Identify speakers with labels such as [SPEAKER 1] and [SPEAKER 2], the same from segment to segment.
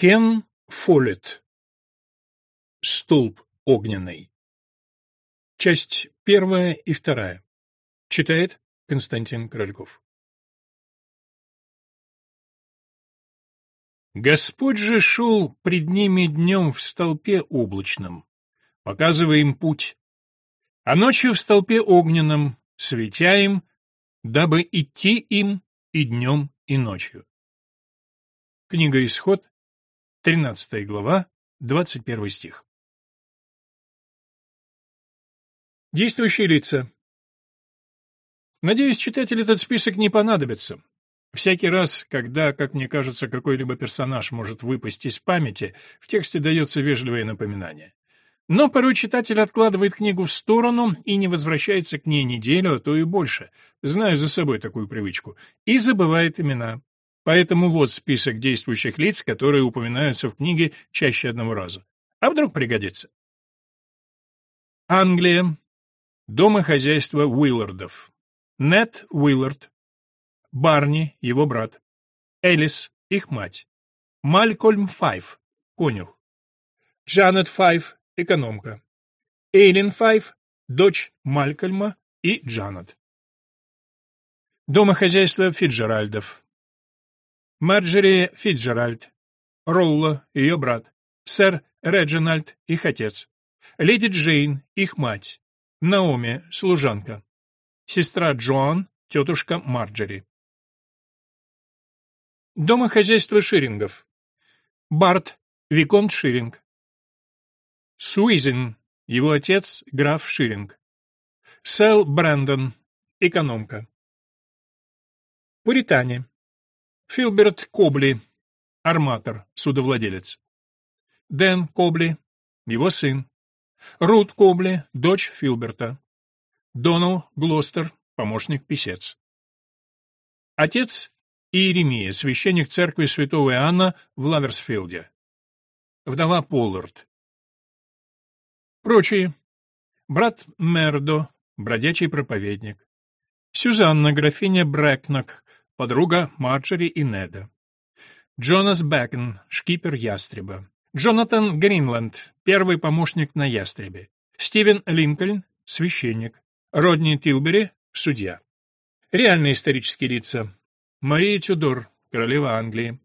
[SPEAKER 1] Кен Фоллет. Столб огненный. Часть первая и вторая. Читает Константин Корольков. Господь же шел пред ними днем в столпе облачном, показывая им путь, а ночью в столпе огненном, светя им, дабы идти им и днем, и ночью. Книга Исход, 13 глава, 21 стих. Действующие лица. Надеюсь, читатель этот список не понадобится. Всякий раз, когда, как мне кажется, какой-либо персонаж может выпасть из памяти, в тексте дается вежливое напоминание. Но порой читатель откладывает книгу в сторону и не возвращается к ней неделю, а то и больше, знаю за собой такую привычку, и забывает имена. Поэтому вот список действующих лиц, которые упоминаются в книге чаще одного раза. А вдруг пригодится? Англия. Домохозяйство Уиллардов. Нет Уиллард, Барни, его брат. Элис, их мать. Малькольм Файв, конюх. Джанет Файв, экономка. Эйлин Файв, дочь Малькольма и Джанет. Домохозяйство Фиджеральдов. Марджери Фиджеральд. Ролло, ее брат. Сэр Реджинальд, их отец. Леди Джейн, их мать. Наоми, служанка. Сестра Джоан, тетушка Марджери. Домохозяйство Ширингов. Барт, Виконт Ширинг. Суизен, его отец, граф Ширинг. Сэл Брэндон, экономка. Пуритане. Филберт Кобли, арматор, судовладелец. Дэн Кобли, его сын. Рут Кобли, дочь Филберта. Донал Глостер, помощник-писец. Отец Иеремия, священник церкви святого Иоанна в Лаверсфилде. Вдова Поллард. Прочие. Брат Мердо, бродячий проповедник. Сюзанна, графиня Брэкнок, подруга Марджери и Неда. Джонас Бэкон, шкипер Ястреба. Джонатан Гринланд, первый помощник на Ястребе. Стивен Линкольн, священник. Родни Тилбери, судья. Реальные исторические лица. Мария Тюдор, королева Англии.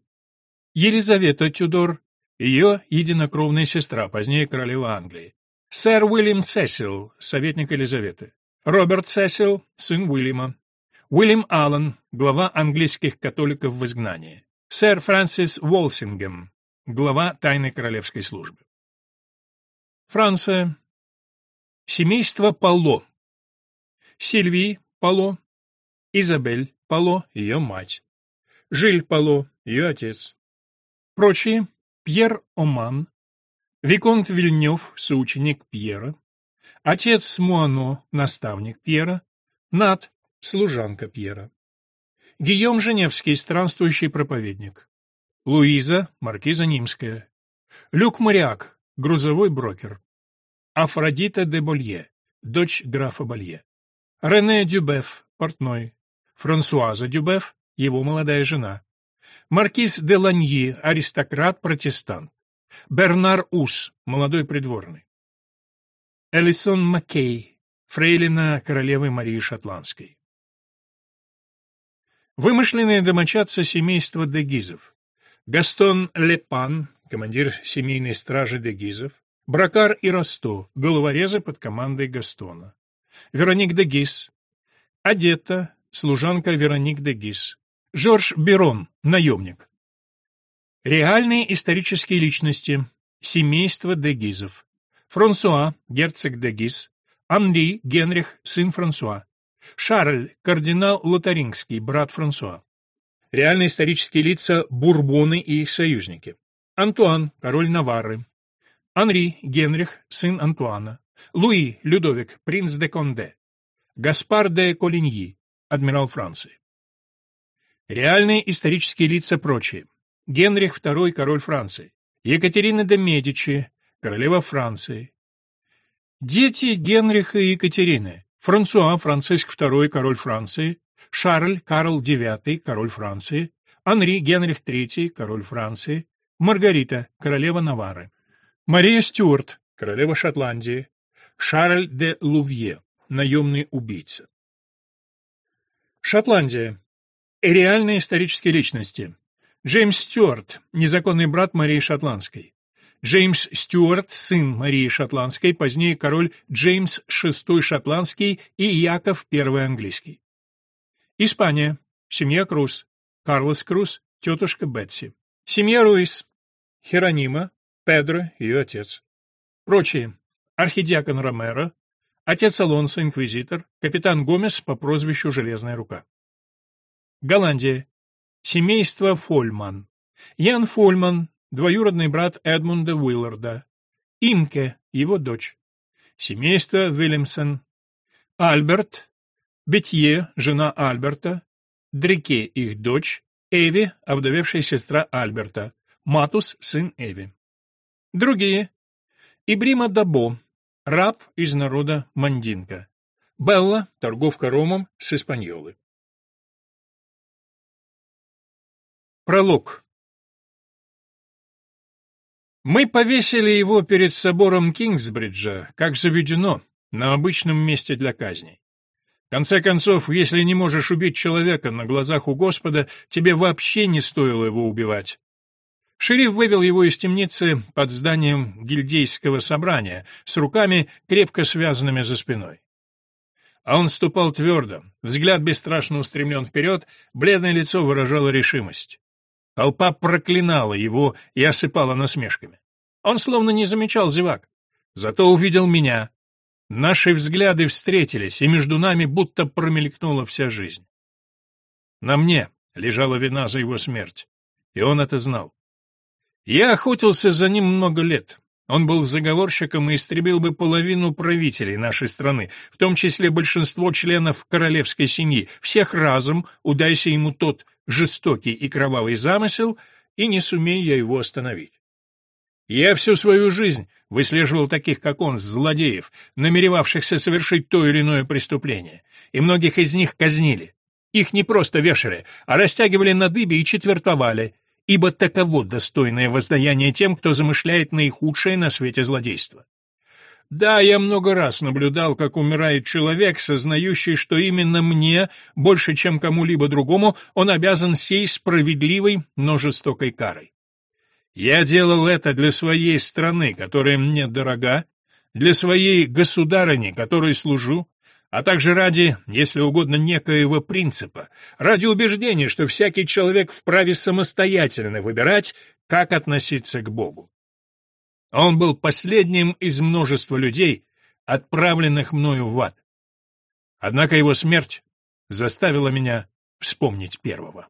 [SPEAKER 1] Елизавета Тюдор, ее единокровная сестра, позднее королева Англии. Сэр Уильям Сесил, советник Елизаветы. Роберт Сесил, сын Уильяма. Уильям Аллен, глава английских католиков в изгнании. Сэр Фрэнсис Уолсингем, глава тайной королевской службы. Франция. Семейство Пало. Сильвии Пало. Изабель Пало, ее мать. Жиль Пало, ее отец. Прочие — Пьер Оман, Виконт Вильнёв, соученик Пьера, отец Муано, наставник Пьера, Над, служанка Пьера. Гийом Женевский, странствующий проповедник. Луиза, маркиза Нимская. Люк Мариак, грузовой брокер. Афродита де Болье, дочь графа Болье. Рене Дюбеф, портной. Франсуаза Дюбеф, его молодая жена. Маркиз де Ланьи, аристократ-протестант. Бернар Ус, молодой придворный. Элисон Маккей, фрейлина королевы Марии Шотландской. Вымышленные домочадцы семейства Дегизов. Гастон Лепан, командир семейной стражи Дегизов. Бракар и Росто, головорезы под командой Гастона. Вероник Дегиз. Одета, служанка Вероник де Гис. Жорж Берон, наемник. Реальные исторические личности. Семейство де Гизов. Франсуа, герцог де Гиз. Анри, Генрих, сын Франсуа. Шарль, кардинал Лотарингский, брат Франсуа. Реальные исторические лица Бурбоны и их союзники. Антуан, король Наварры. Анри, Генрих, сын Антуана. Луи, Людовик, принц де Конде. Гаспар де Колиньи, адмирал Франции. Реальные исторические лица прочие. Генрих II, король Франции. Екатерина де Медичи, королева Франции. Дети Генриха и Екатерины. Франсуа, Франциск II, король Франции. Шарль, Карл IX, король Франции. Анри, Генрих III, король Франции. Маргарита, королева Навары. Мария Стюарт, королева Шотландии. Шарль де Лувье, наемный убийца. Шотландия. Реальные исторические личности. Джеймс Стюарт, незаконный брат Марии Шотландской. Джеймс Стюарт, сын Марии Шотландской, позднее король Джеймс VI Шотландский и Яков I Английский. Испания. Семья Круз. Карлос Круз, тетушка Бетси. Семья Руис. Херонима, Педро, ее отец. Прочие. Архидиакон Ромеро, отец Алонсо, инквизитор, капитан Гомес по прозвищу Железная рука. Голландия. Семейство Фольман. Ян Фольман, двоюродный брат Эдмунда Уилларда. Имке, его дочь. Семейство Вильямсон. Альберт, Бетье, жена Альберта, Дрике, их дочь, Эви, овдовевшая сестра Альберта, Матус, сын Эви. Другие. Ибрима Дабо, раб из народа Мандинка. Белла, торговка ромом с Испаньолы. Пролог. Мы повесили его перед собором Кингсбриджа, как заведено, на обычном месте для казни. В конце концов, если не можешь убить человека на глазах у Господа, тебе вообще не стоило его убивать. Шериф вывел его из темницы под зданием гильдейского собрания, с руками, крепко связанными за спиной. А он ступал твердо, взгляд бесстрашно устремлен вперед, бледное лицо выражало решимость. Толпа проклинала его и осыпала насмешками. Он словно не замечал зевак. Зато увидел меня. Наши взгляды встретились, и между нами будто промелькнула вся жизнь. На мне лежала вина за его смерть, и он это знал. Я охотился за ним много лет. Он был заговорщиком и истребил бы половину правителей нашей страны, в том числе большинство членов королевской семьи, всех разом, удайся ему тот жестокий и кровавый замысел, и не сумею я его остановить. Я всю свою жизнь выслеживал таких, как он, злодеев, намеревавшихся совершить то или иное преступление, и многих из них казнили. Их не просто вешали, а растягивали на дыбе и четвертовали, ибо таково достойное воздаяние тем, кто замышляет наихудшее на свете злодейство. Да, я много раз наблюдал, как умирает человек, сознающий, что именно мне, больше, чем кому-либо другому, он обязан сей справедливой, но жестокой карой. Я делал это для своей страны, которая мне дорога, для своей государыни, которой служу, а также ради, если угодно, некоего принципа, ради убеждения, что всякий человек вправе самостоятельно выбирать, как относиться к Богу. Он был последним из множества людей, отправленных мною в ад. Однако его смерть заставила меня вспомнить первого.